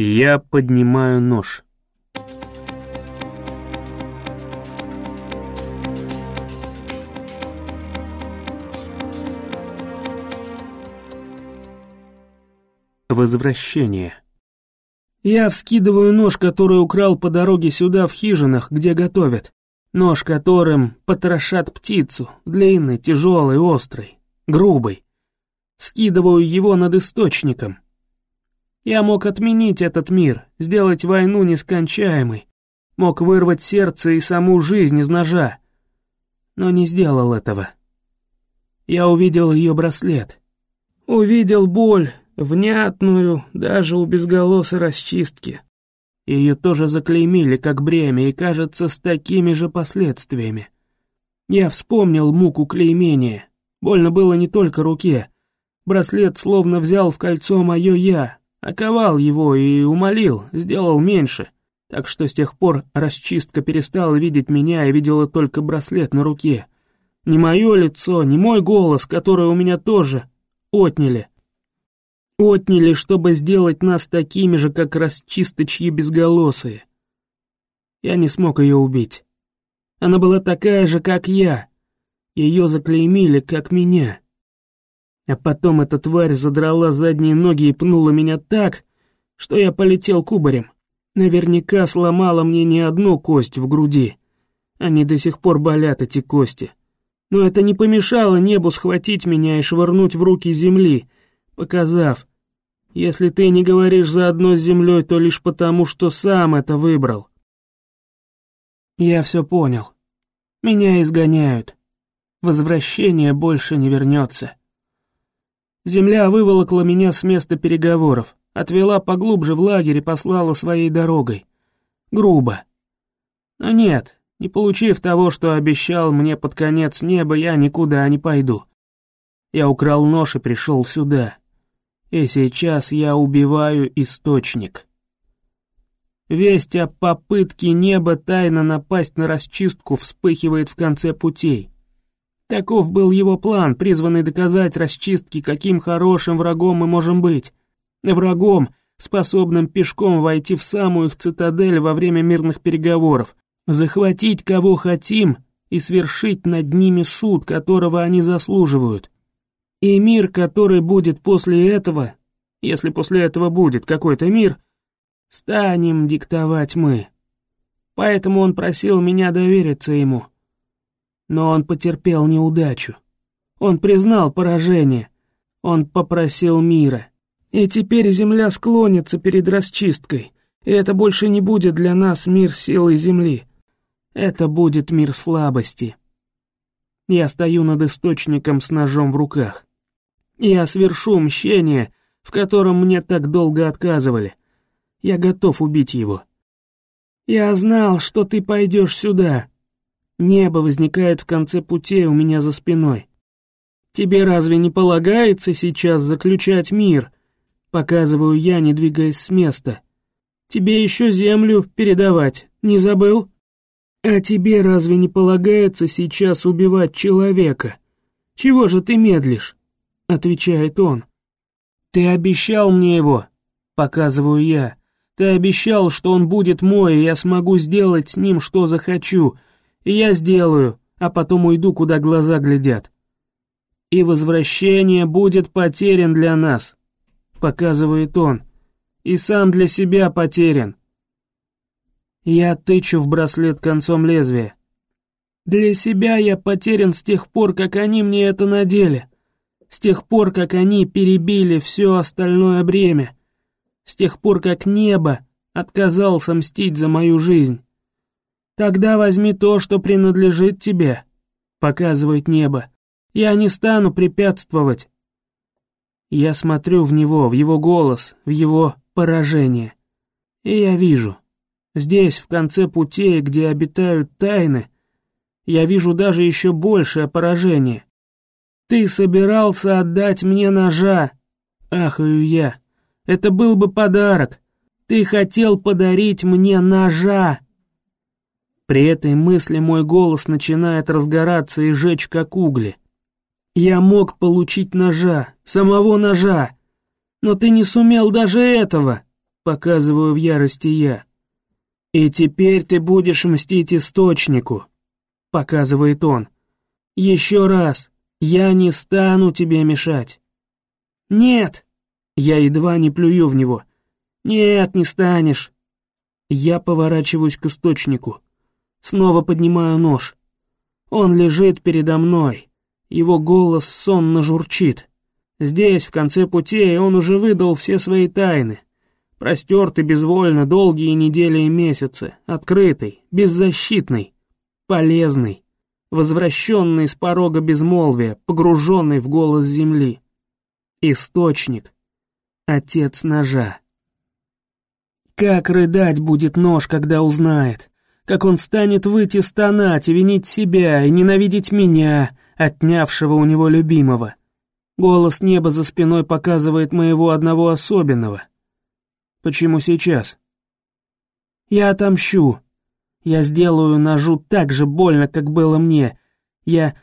Я поднимаю нож. Возвращение. Я вскидываю нож, который украл по дороге сюда в хижинах, где готовят. Нож, которым потрошат птицу, длинный, тяжелый, острый, грубый. Скидываю его над источником. Я мог отменить этот мир, сделать войну нескончаемой, мог вырвать сердце и саму жизнь из ножа, но не сделал этого. Я увидел ее браслет. Увидел боль, внятную, даже у безголосой расчистки. Ее тоже заклеймили как бремя и, кажется, с такими же последствиями. Я вспомнил муку клеймения. Больно было не только руке. Браслет словно взял в кольцо мое «я», оковал его и умолил, сделал меньше. Так что с тех пор расчистка перестала видеть меня и видела только браслет на руке. Не мое лицо, не мой голос, который у меня тоже отняли. Отняли, чтобы сделать нас такими же, как расчисточьи безголосые. Я не смог ее убить. Она была такая же, как я. Ее заклеймили, как меня. А потом эта тварь задрала задние ноги и пнула меня так, что я полетел кубарем. Наверняка сломала мне не одну кость в груди. Они до сих пор болят, эти кости. Но это не помешало небу схватить меня и швырнуть в руки земли, показав, если ты не говоришь заодно с землей, то лишь потому, что сам это выбрал. Я все понял. Меня изгоняют. Возвращение больше не вернется. Земля выволокла меня с места переговоров, отвела поглубже в лагерь и послала своей дорогой. Грубо. Но нет, не получив того, что обещал мне под конец неба, я никуда не пойду. Я украл нож и пришел сюда. И сейчас я убиваю источник. Весть о попытке неба тайно напасть на расчистку вспыхивает в конце путей. Таков был его план, призванный доказать расчистке, каким хорошим врагом мы можем быть. Врагом, способным пешком войти в самую их цитадель во время мирных переговоров, захватить кого хотим и свершить над ними суд, которого они заслуживают. И мир, который будет после этого, если после этого будет какой-то мир, станем диктовать мы. Поэтому он просил меня довериться ему. Но он потерпел неудачу. Он признал поражение. Он попросил мира. И теперь земля склонится перед расчисткой, и это больше не будет для нас мир силы земли. Это будет мир слабости. Я стою над источником с ножом в руках. Я свершу мщение, в котором мне так долго отказывали. Я готов убить его. Я знал, что ты пойдешь сюда. Небо возникает в конце пути у меня за спиной. Тебе разве не полагается сейчас заключать мир? Показываю я, не двигаясь с места. Тебе еще землю передавать, не забыл? А тебе разве не полагается сейчас убивать человека? Чего же ты медлишь? — отвечает он. «Ты обещал мне его», — показываю я. «Ты обещал, что он будет мой, и я смогу сделать с ним, что захочу. Я сделаю, а потом уйду, куда глаза глядят. И возвращение будет потерян для нас», — показывает он. «И сам для себя потерян». Я тычу в браслет концом лезвия. «Для себя я потерян с тех пор, как они мне это надели» с тех пор, как они перебили все остальное бремя, с тех пор, как небо отказался мстить за мою жизнь. Тогда возьми то, что принадлежит тебе, показывает небо. Я не стану препятствовать. Я смотрю в него, в его голос, в его поражение. И я вижу. Здесь, в конце путей, где обитают тайны, я вижу даже еще большее поражение. «Ты собирался отдать мне ножа!» Ахаю я. «Это был бы подарок! Ты хотел подарить мне ножа!» При этой мысли мой голос начинает разгораться и жечь, как угли. «Я мог получить ножа, самого ножа, но ты не сумел даже этого!» показываю в ярости я. «И теперь ты будешь мстить источнику», — показывает он. «Еще раз, я не стану тебе мешать». «Нет!» Я едва не плюю в него. «Нет, не станешь!» Я поворачиваюсь к источнику. Снова поднимаю нож. Он лежит передо мной. Его голос сонно журчит. Здесь, в конце пути, он уже выдал все свои тайны. Простертый безвольно долгие недели и месяцы, открытый, беззащитный, полезный, возвращенный с порога безмолвия, погруженный в голос земли. Источник. Отец ножа. Как рыдать будет нож, когда узнает, как он станет выйти стонать и винить себя и ненавидеть меня, отнявшего у него любимого. Голос неба за спиной показывает моего одного особенного. Почему сейчас? Я отомщу. Я сделаю ножу так же больно, как было мне. Я...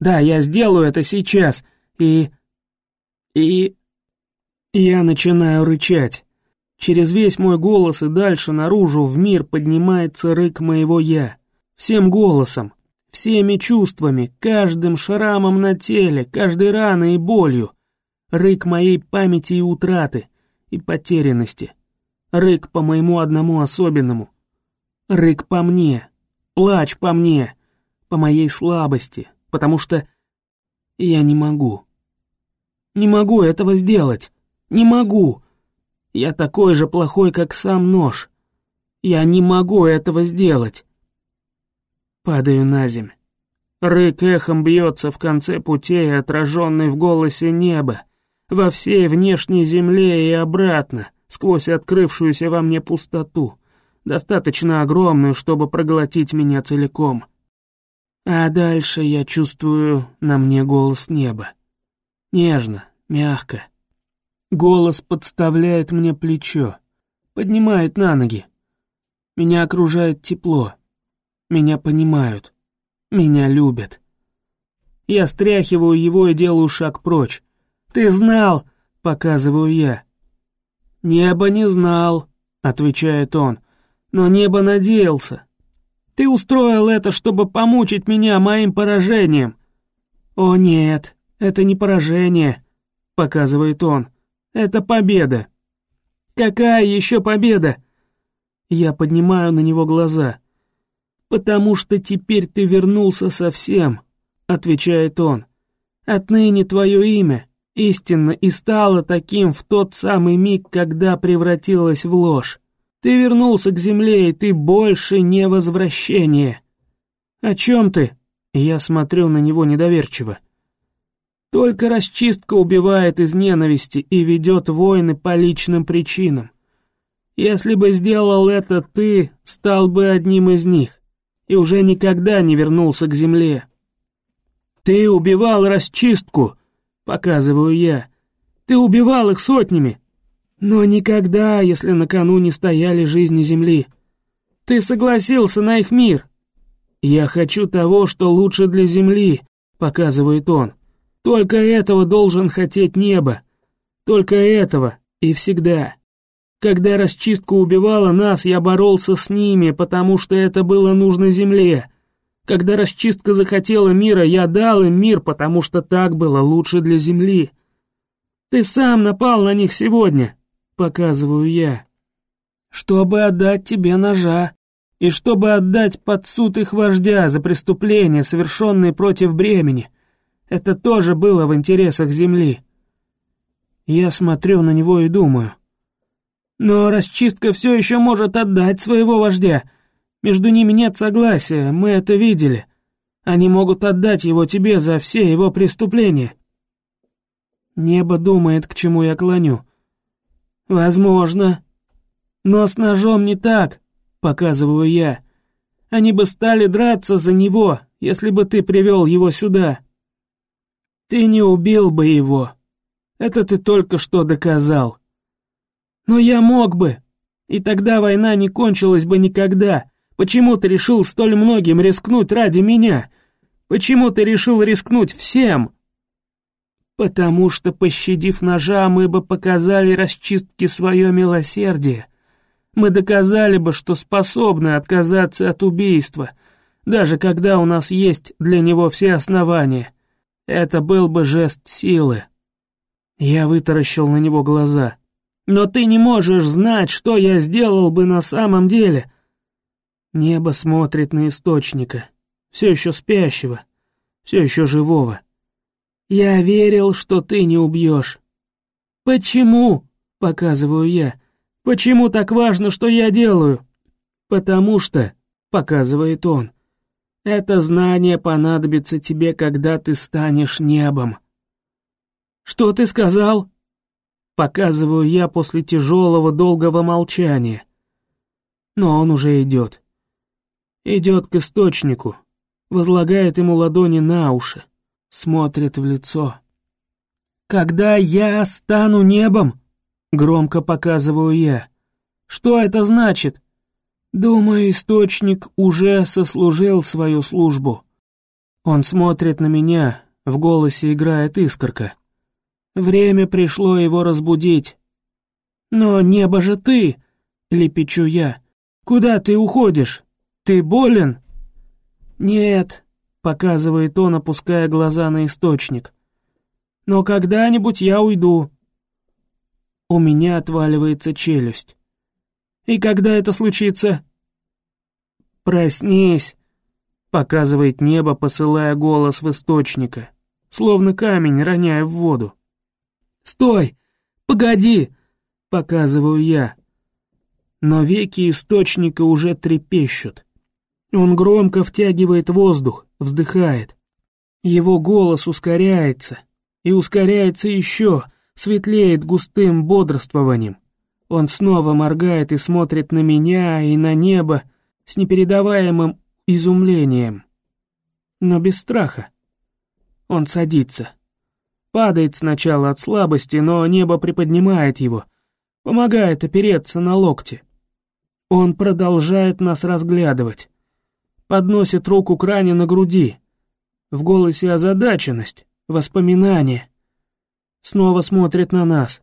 Да, я сделаю это сейчас. И... И... Я начинаю рычать. Через весь мой голос и дальше наружу в мир поднимается рык моего «я». Всем голосом, всеми чувствами, каждым шрамом на теле, каждой раной и болью. Рык моей памяти и утраты, и потерянности. Рык по моему одному особенному. Рык по мне, плач по мне, по моей слабости, потому что я не могу. Не могу этого сделать. Не могу. Я такой же плохой, как сам нож. Я не могу этого сделать. Падаю на земь. Рык эхом бьется в конце путей, отраженный в голосе неба, во всей внешней земле и обратно, сквозь открывшуюся во мне пустоту, достаточно огромную, чтобы проглотить меня целиком. А дальше я чувствую на мне голос неба. Нежно, мягко. Голос подставляет мне плечо, поднимает на ноги. Меня окружает тепло. Меня понимают. Меня любят. Я стряхиваю его и делаю шаг прочь. «Ты знал!» — показываю я. «Небо не знал», — отвечает он, — «но небо надеялся. Ты устроил это, чтобы помучить меня моим поражением». «О нет, это не поражение», — показывает он, — «это победа». «Какая еще победа?» Я поднимаю на него глаза. «Потому что теперь ты вернулся совсем», — отвечает он. «Отныне твое имя истинно и стало таким в тот самый миг, когда превратилась в ложь. Ты вернулся к земле, и ты больше не возвращение». «О чем ты?» Я смотрю на него недоверчиво. «Только расчистка убивает из ненависти и ведет войны по личным причинам. Если бы сделал это ты, стал бы одним из них и уже никогда не вернулся к земле. «Ты убивал расчистку!» — показываю я. «Ты убивал их сотнями!» «Но никогда, если на кону не стояли жизни земли. Ты согласился на их мир!» «Я хочу того, что лучше для земли», — показывает он. «Только этого должен хотеть небо. Только этого и всегда». Когда расчистка убивала нас, я боролся с ними, потому что это было нужно земле. Когда расчистка захотела мира, я дал им мир, потому что так было лучше для земли. Ты сам напал на них сегодня, показываю я. Чтобы отдать тебе ножа, и чтобы отдать под суд их вождя за преступления, совершенные против бремени. Это тоже было в интересах земли. Я смотрю на него и думаю, но расчистка все еще может отдать своего вождя. Между ними нет согласия, мы это видели. Они могут отдать его тебе за все его преступления. Небо думает, к чему я клоню. Возможно. Но с ножом не так, показываю я. Они бы стали драться за него, если бы ты привел его сюда. Ты не убил бы его. Это ты только что доказал. Но я мог бы. И тогда война не кончилась бы никогда. Почему ты решил столь многим рискнуть ради меня? Почему ты решил рискнуть всем? Потому что, пощадив ножа, мы бы показали расчистке свое милосердие. Мы доказали бы, что способны отказаться от убийства, даже когда у нас есть для него все основания. Это был бы жест силы. Я вытаращил на него глаза. Но ты не можешь знать, что я сделал бы на самом деле. Небо смотрит на источника, все еще спящего, все еще живого. «Я верил, что ты не убьешь». «Почему?» — показываю я. «Почему так важно, что я делаю?» «Потому что», — показывает он, — «это знание понадобится тебе, когда ты станешь небом». «Что ты сказал?» Показываю я после тяжелого долгого молчания. Но он уже идет. Идет к источнику, возлагает ему ладони на уши смотрит в лицо. «Когда я стану небом?» — громко показываю я. «Что это значит?» «Думаю, источник уже сослужил свою службу». Он смотрит на меня, в голосе играет искорка. Время пришло его разбудить. «Но небо же ты!» — лепечу я. «Куда ты уходишь? Ты болен?» «Нет, показывает он, опуская глаза на источник. «Но когда-нибудь я уйду». У меня отваливается челюсть. «И когда это случится?» «Проснись», — показывает небо, посылая голос в источника, словно камень роняя в воду. «Стой! Погоди!» — показываю я. Но веки источника уже трепещут. Он громко втягивает воздух, вздыхает. Его голос ускоряется, и ускоряется еще, светлеет густым бодрствованием. Он снова моргает и смотрит на меня и на небо с непередаваемым изумлением. Но без страха. Он садится. Падает сначала от слабости, но небо приподнимает его, помогает опереться на локти. Он продолжает нас разглядывать подносит руку к ране на груди. В голосе озадаченность, воспоминания. Снова смотрит на нас.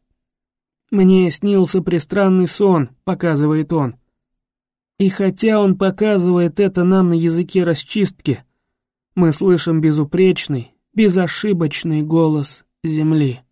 «Мне снился пристранный сон», — показывает он. И хотя он показывает это нам на языке расчистки, мы слышим безупречный, безошибочный голос Земли.